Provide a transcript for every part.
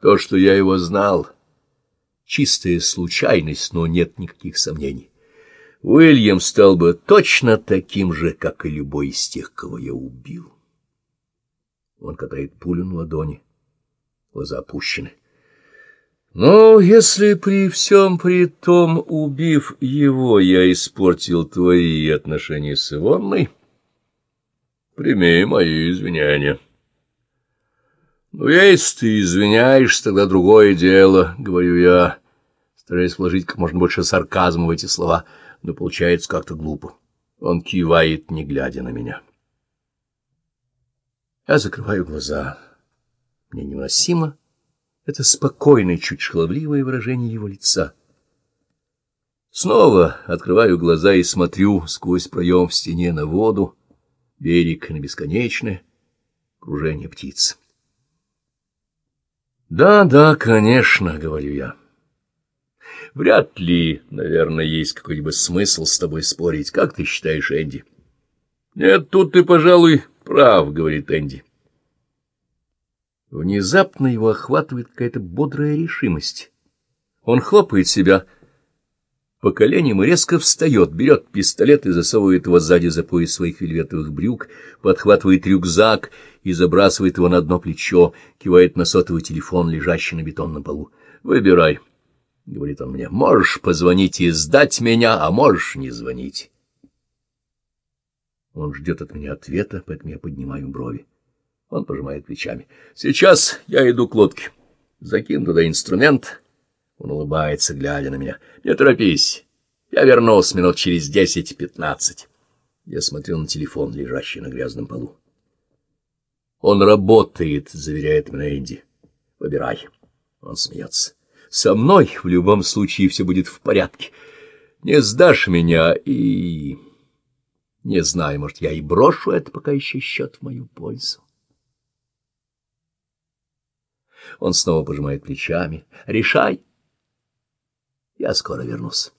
То, что я его знал, чистая случайность, но нет никаких сомнений. Уильям стал бы точно таким же, как и любой из тех, кого я убил. Он катает пулю на ладони, глаза опущены. Но если при всем при том, убив его, я испортил твои отношения с Ивонной, прими мои извинения. Ну, если ты извиняешься, тогда другое дело, — говорю я, стараясь вложить как можно больше сарказма в эти слова, но получается как-то глупо. Он кивает, не глядя на меня. Я закрываю глаза. Мне невыносимо это спокойное, чуть шаловливое выражение его лица. Снова открываю глаза и смотрю сквозь проем в стене на воду, берег на бесконечное кружение птиц. «Да, да, конечно», — говорю я. «Вряд ли, наверное, есть какой-либо смысл с тобой спорить. Как ты считаешь, Энди?» «Нет, тут ты, пожалуй, прав», — говорит Энди. Внезапно его охватывает какая-то бодрая решимость. Он хлопает себя по коленям и резко встает, берет пистолет и засовывает его сзади за пояс своих вельветовых брюк, подхватывает рюкзак и забрасывает его на одно плечо, кивает на сотовый телефон, лежащий на бетонном полу. «Выбирай», — говорит он мне, — «можешь позвонить и сдать меня, а можешь не звонить». Он ждет от меня ответа, поэтому я поднимаю брови. Он пожимает плечами. «Сейчас я иду к лодке. Закину туда инструмент». Он улыбается, глядя на меня. «Не торопись. Я вернусь минут через десять-пятнадцать». Я смотрел на телефон, лежащий на грязном полу. «Он работает», — заверяет меня Энди. «Выбирай». Он смеется. «Со мной в любом случае все будет в порядке. Не сдашь меня и...» Не знаю, может, я и брошу это пока еще счет в мою пользу. Он снова пожимает плечами. «Решай!» «Я скоро вернусь».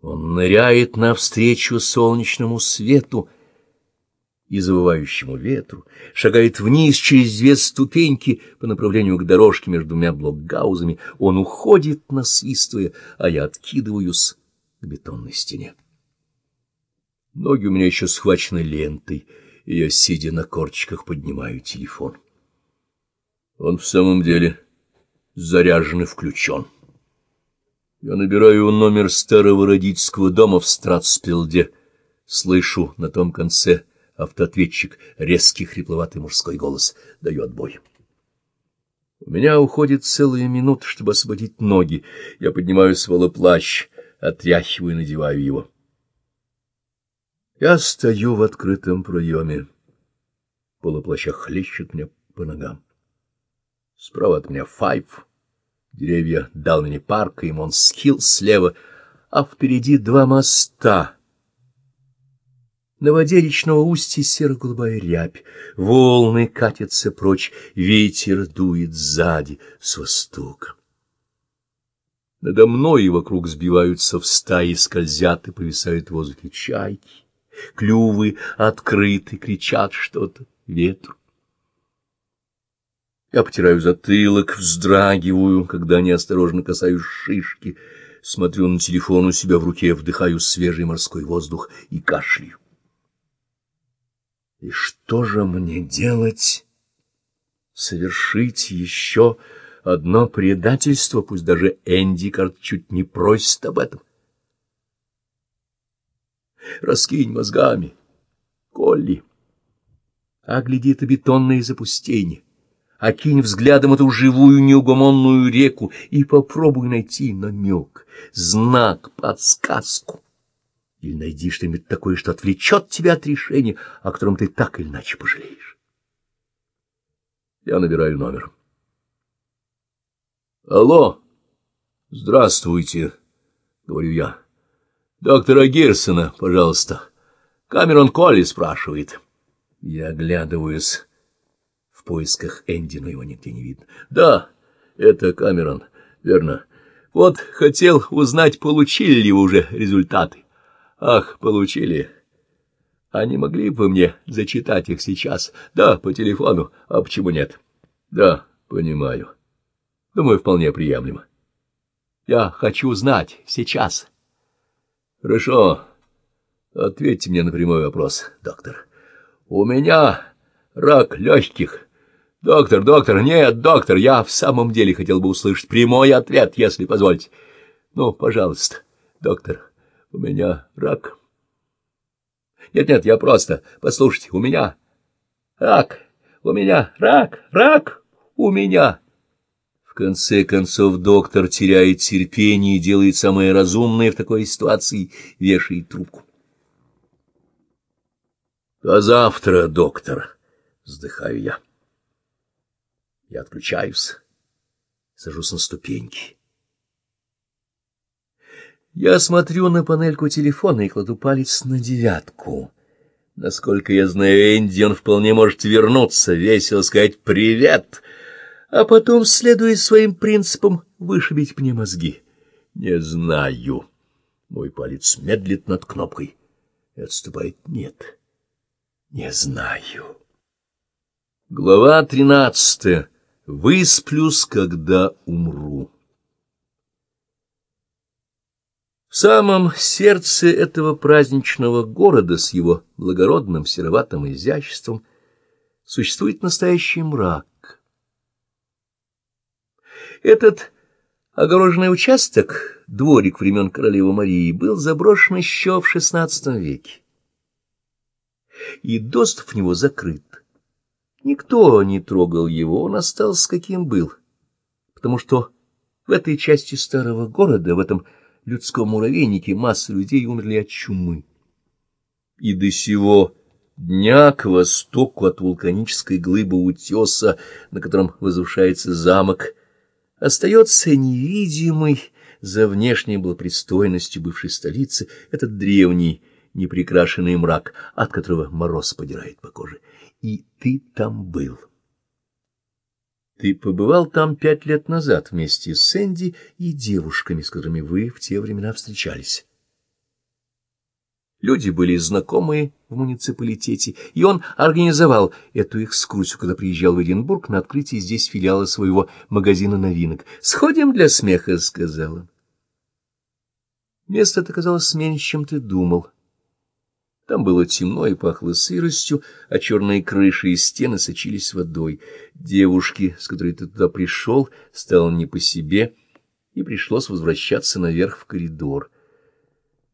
Он ныряет навстречу солнечному свету и завывающему ветру, шагает вниз через две ступеньки по направлению к дорожке между двумя блокгаузами. Он уходит, насвистывая, а я откидываюсь к бетонной стене. Ноги у меня еще схвачены лентой, и я, сидя на корчиках, поднимаю телефон. Он в самом деле заряжен и включен. Я набираю номер старого родительского дома в Стратспилде. Слышу на том конце автоответчик, резкий хрипловатый мужской голос. Даю отбой. У меня уходит целая минута, чтобы освободить ноги. Я поднимаю с плащ, отряхиваю и надеваю его. Я стою в открытом проеме. Полуплаща хлещет мне по ногам. Справа от меня Файв, деревья Далмини парка и Монсхилл слева, а впереди два моста. На воде речного устья серо-голубая рябь, волны катятся прочь, ветер дует сзади, с востока. Надо мной и вокруг сбиваются в стаи, скользят и повисают в воздухе чайки. Клювы открыты, кричат что-то ветру. Я потираю затылок, вздрагиваю, когда неосторожно касаюсь шишки, смотрю на телефон у себя в руке, вдыхаю свежий морской воздух и кашляю. И что же мне делать? Совершить еще одно предательство, пусть даже Энди, кажется, чуть не просит об этом. Раскинь мозгами, Колли. Огляди это бетонное запустение окинь взглядом эту живую неугомонную реку и попробуй найти намек, знак, подсказку. Или найди что-нибудь такое, что отвлечет тебя от решения, о котором ты так или иначе пожалеешь. Я набираю номер. Алло, здравствуйте, говорю я. Доктора Гирсона, пожалуйста. Камерон Колли спрашивает. Я оглядываюсь поисках Энди, но его нигде не видно. Да, это Камерон, верно. Вот хотел узнать, получили ли вы уже результаты. Ах, получили. А не могли бы мне зачитать их сейчас? Да, по телефону. А почему нет? Да, понимаю. Думаю, вполне приемлемо. Я хочу знать сейчас. Хорошо. Ответьте мне на прямой вопрос, доктор. У меня рак легких. Доктор, доктор, нет, доктор, я в самом деле хотел бы услышать прямой ответ, если позволите. Ну, пожалуйста, доктор, у меня рак. Нет-нет, я просто... Послушайте, у меня рак, у меня рак, рак у меня. В конце концов доктор теряет терпение и делает самое разумное в такой ситуации — вешает трубку. — А завтра, доктор, — вздыхаю я. Я отключаюсь, сажусь на ступеньки. Я смотрю на панельку телефона и кладу палец на девятку. Насколько я знаю Энди, он вполне может вернуться, весело сказать «привет», а потом, следуя своим принципам, вышибить мне мозги. Не знаю. Мой палец медлит над кнопкой и отступает «нет». Не знаю. Глава тринадцатая. Высплюсь, когда умру. В самом сердце этого праздничного города с его благородным сероватым изяществом существует настоящий мрак. Этот огороженный участок, дворик времен королевы Марии, был заброшен еще в XVI веке, и доступ в него закрыт. Никто не трогал его, он остался каким был, потому что в этой части старого города, в этом людском муравейнике масса людей умерли от чумы. И до сего дня к востоку от вулканической глыбы утеса, на котором возвышается замок, остается невидимый за внешней благопристойностью бывшей столицы этот древний неприкрашенный мрак, от которого мороз подирает по коже. И ты там был. Ты побывал там пять лет назад вместе с Сэнди и девушками, с которыми вы в те времена встречались. Люди были знакомые в муниципалитете, и он организовал эту экскурсию, когда приезжал в Эдинбург на открытие здесь филиала своего магазина новинок. «Сходим для смеха», — сказал он. Место это казалось меньше, чем ты думал. Там было темно и пахло сыростью, а черные крыши и стены сочились водой. Девушке, с которой ты туда пришел, стало не по себе, и пришлось возвращаться наверх в коридор.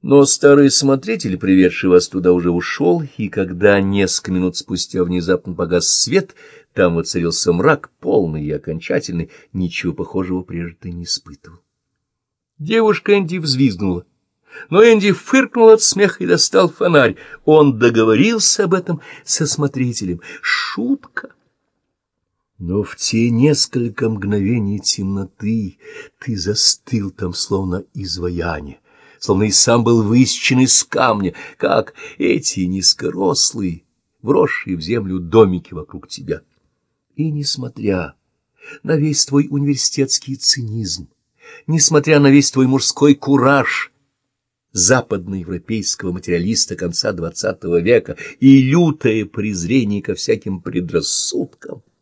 Но старый смотритель, приведший вас туда, уже ушел, и когда несколько минут спустя внезапно погас свет, там воцарился мрак, полный и окончательный, ничего похожего прежде ты не испытывал. Девушка Энди взвизгнула но Энди фыркнул от смеха и достал фонарь. Он договорился об этом со смотрителем. Шутка. Но в те несколько мгновений темноты ты застыл там, словно изваяние, словно и сам был высечен из камня, как эти низкорослые, вросшие в землю домики вокруг тебя. И несмотря на весь твой университетский цинизм, несмотря на весь твой мужской кураж — западноевропейского материалиста конца XX века и лютое презрение ко всяким предрассудкам —